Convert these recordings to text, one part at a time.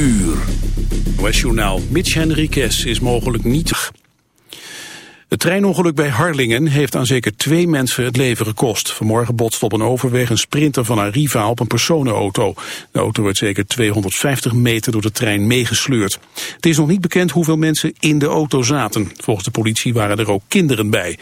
uur. Mitch Henriques is mogelijk niet... Het treinongeluk bij Harlingen heeft aan zeker twee mensen het leven gekost. Vanmorgen botste op een overweg een sprinter van Arriva op een personenauto. De auto werd zeker 250 meter door de trein meegesleurd. Het is nog niet bekend hoeveel mensen in de auto zaten. Volgens de politie waren er ook kinderen bij.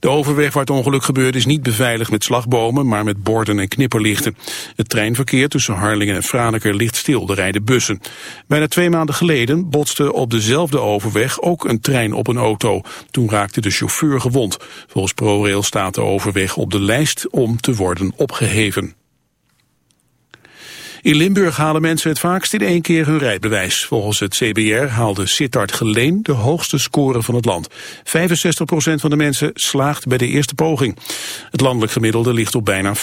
De overweg waar het ongeluk gebeurde is niet beveiligd met slagbomen, maar met borden en knipperlichten. Het treinverkeer tussen Harlingen en Franeker ligt stil, er rijden bussen. Bijna twee maanden geleden botste op dezelfde overweg ook een trein op een auto. Toen raakte de chauffeur gewond. Volgens ProRail staat de overweg op de lijst om te worden opgeheven. In Limburg halen mensen het vaakst in één keer hun rijbewijs. Volgens het CBR haalde Sittard Geleen de hoogste score van het land. 65% van de mensen slaagt bij de eerste poging. Het landelijk gemiddelde ligt op bijna 50%.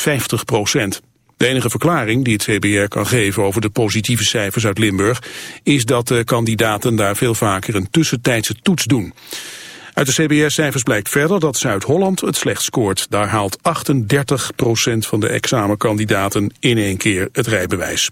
De enige verklaring die het CBR kan geven over de positieve cijfers uit Limburg... is dat de kandidaten daar veel vaker een tussentijdse toets doen. Uit de CBS-cijfers blijkt verder dat Zuid-Holland het slecht scoort. Daar haalt 38% van de examenkandidaten in één keer het rijbewijs.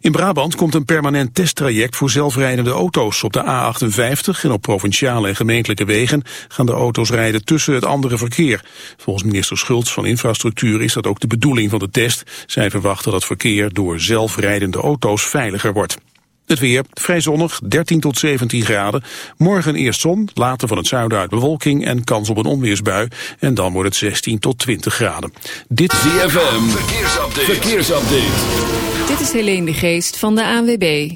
In Brabant komt een permanent testtraject voor zelfrijdende auto's. Op de A58 en op provinciale en gemeentelijke wegen gaan de auto's rijden tussen het andere verkeer. Volgens minister Schultz van Infrastructuur is dat ook de bedoeling van de test. Zij verwachten dat verkeer door zelfrijdende auto's veiliger wordt. Het weer vrij zonnig, 13 tot 17 graden. Morgen eerst zon, later van het zuiden uit bewolking en kans op een onweersbui. En dan wordt het 16 tot 20 graden. Dit ZFM, verkeersupdate. verkeersupdate. Dit is Helene de Geest van de ANWB.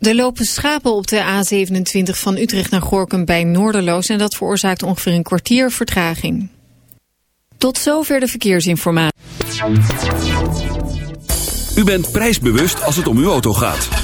Er lopen schapen op de A27 van Utrecht naar Gorkum bij Noorderloos... en dat veroorzaakt ongeveer een kwartier vertraging. Tot zover de verkeersinformatie. U bent prijsbewust als het om uw auto gaat.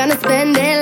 gonna spend it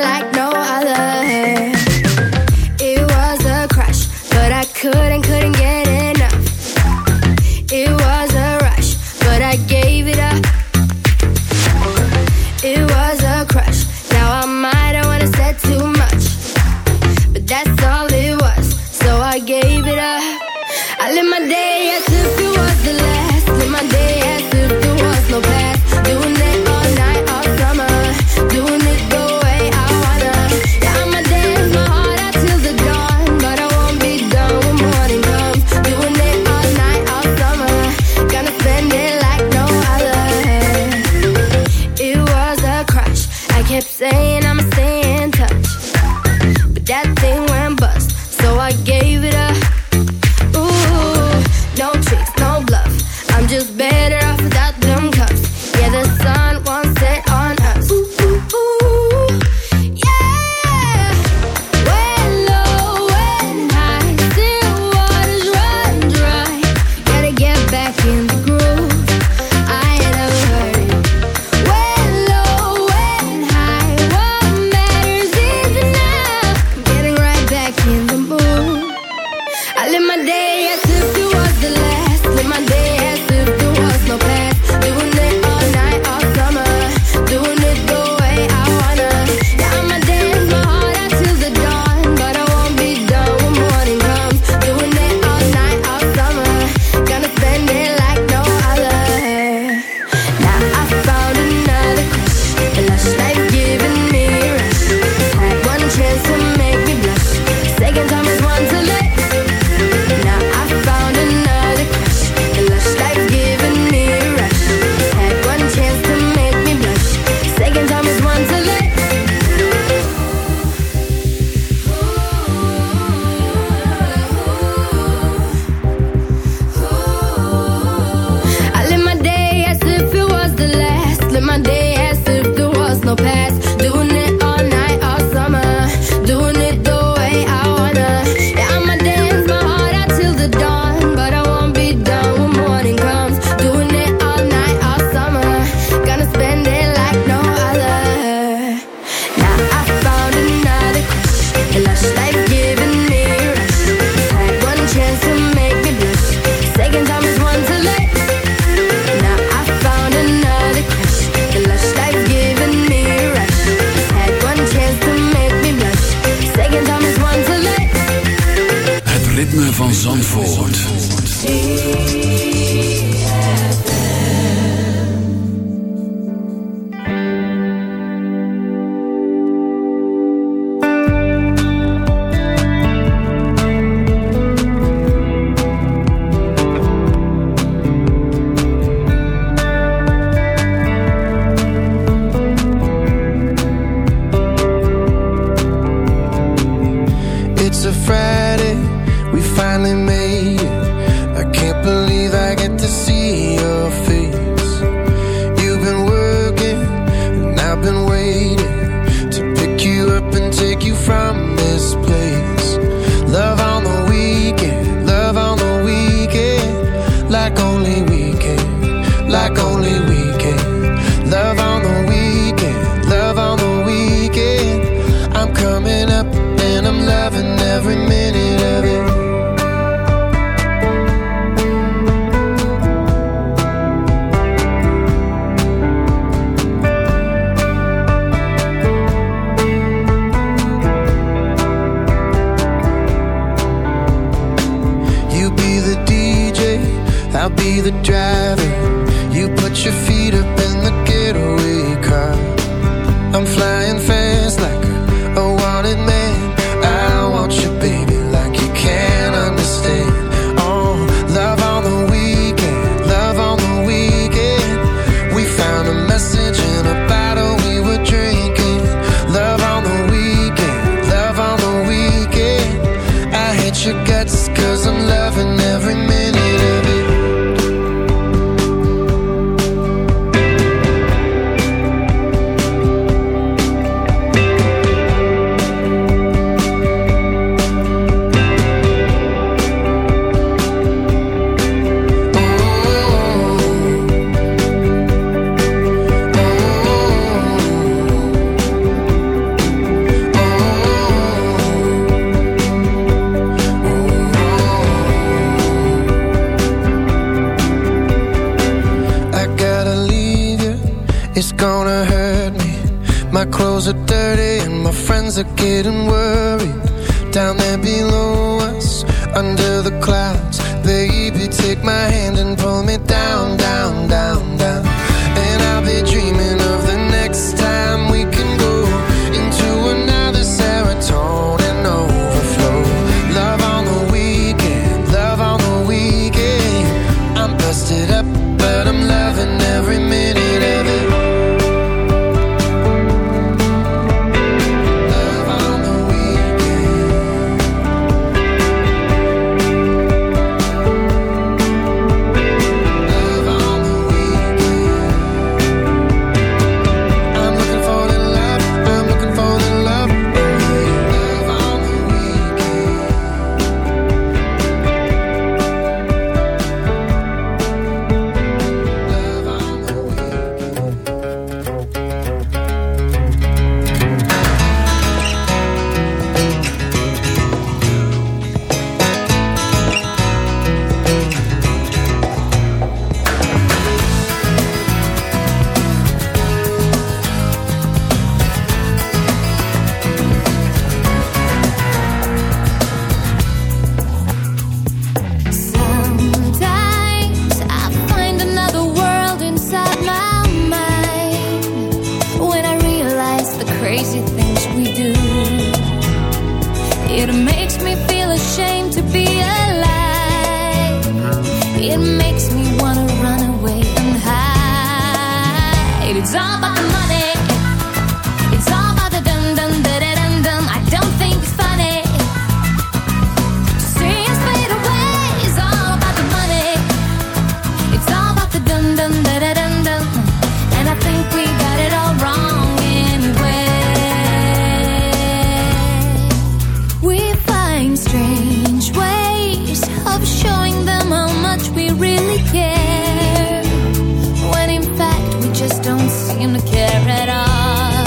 just don't seem to care at all.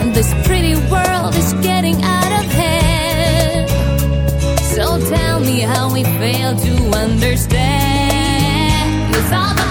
And this pretty world is getting out of hand. So tell me how we fail to understand. It's all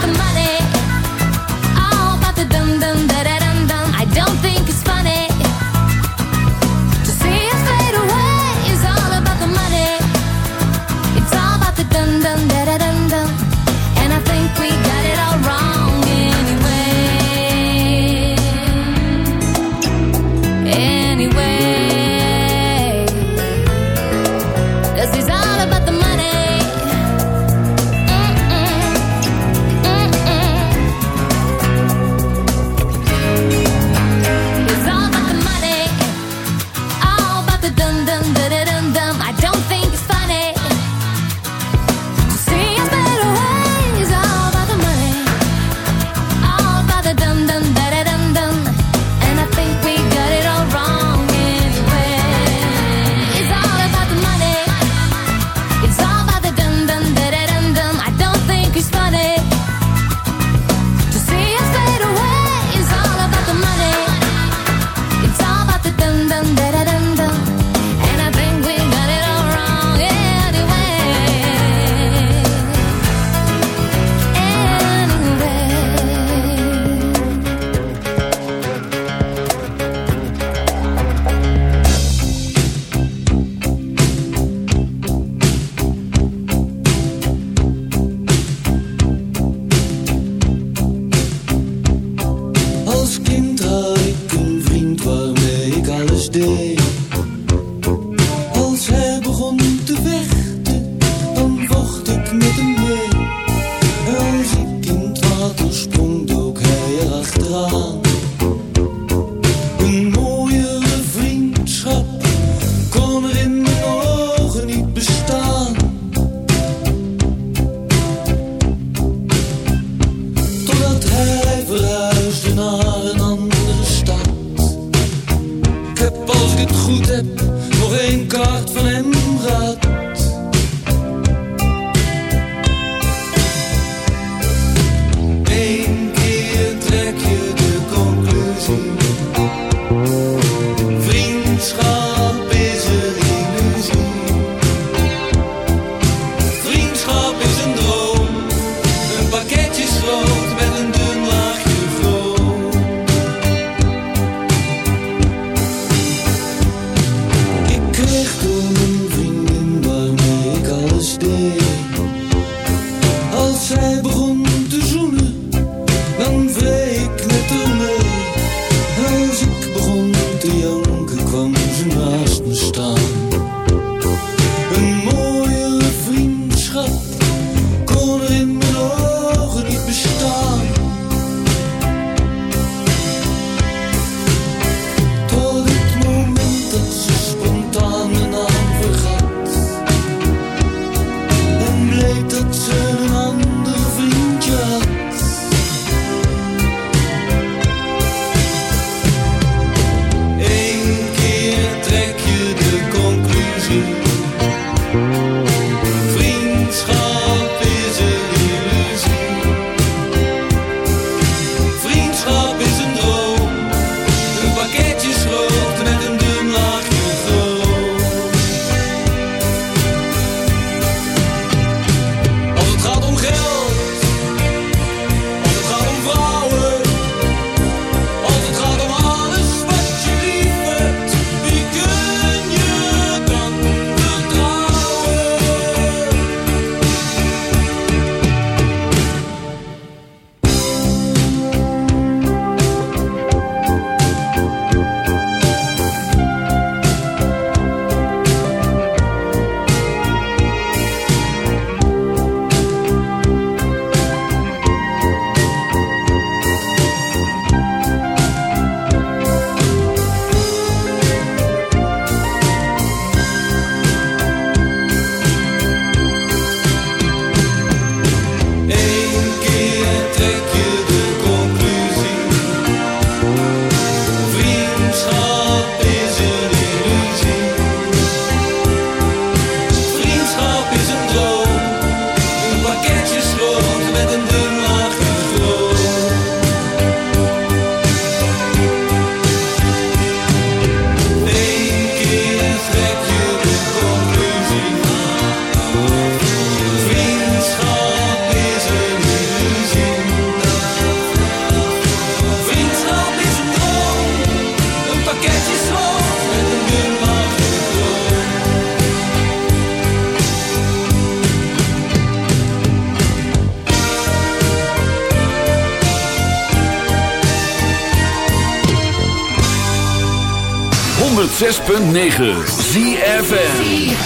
106.9 ZFM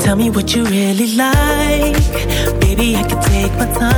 Tell me what you really like. Baby, I can take my time.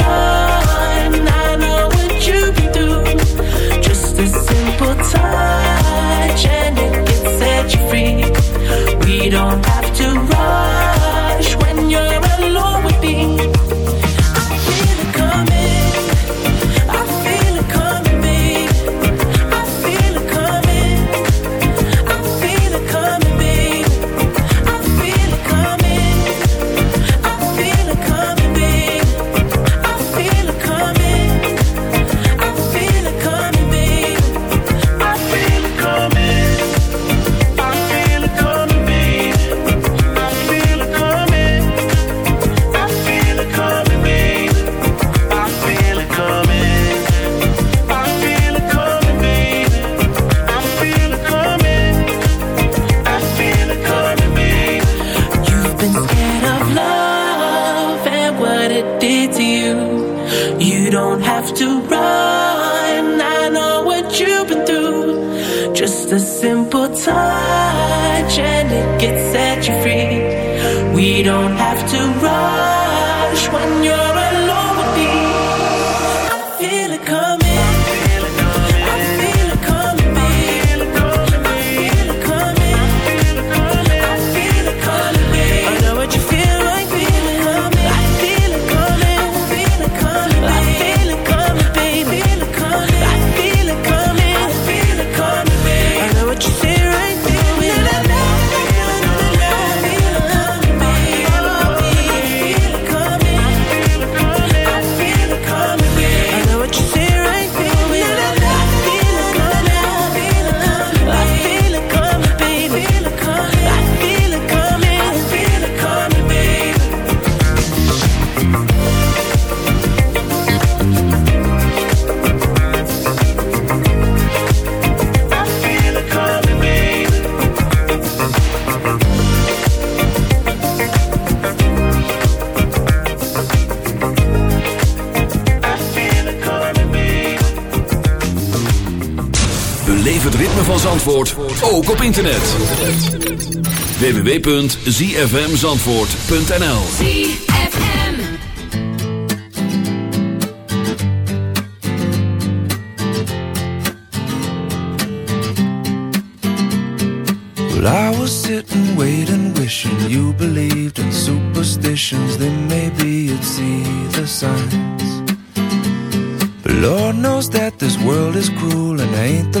Zandvoort, ook op internet. www.zfmzandvoort.nl ZFM. Well, I was sitting, waiting, wishing you believed in superstitions. Then maybe you'd see the signs. But Lord knows that this world is cruel, and I ain't the Lord. No, I'm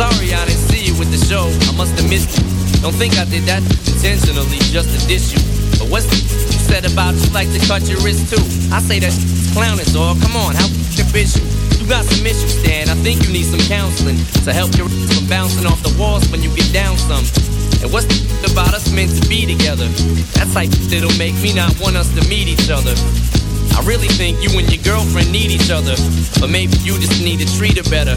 Sorry I didn't see you with the show. I must have missed you. Don't think I did that intentionally just to diss you. But what's the you said about you like to cut your wrist too? I say that clown is all. Come on, how the bitch you? You got some issues, Stan. I think you need some counseling to help your from bouncing off the walls when you get down some. And what's the about us meant to be together? That's like that'll make me not want us to meet each other. I really think you and your girlfriend need each other, but maybe you just need to treat her better.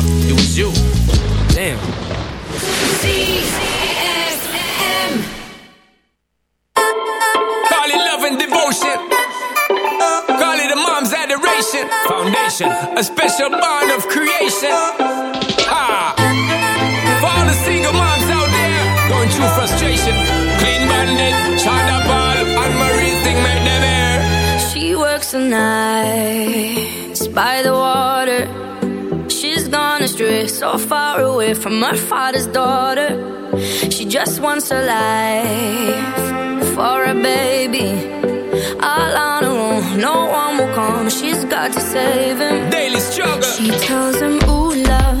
was you. Damn. Call it love and devotion. Call it a mom's adoration. Foundation, a special bond of creation. Ha! For all the single moms out there going through frustration. Clean bandit, China ball, and Marie's thing made them air. She works the nights by the water. She's gone astray, so far away from her father's daughter. She just wants her life for a baby. All on her own, no one will come. She's got to save him. Daily struggle. She tells him, Ooh, love,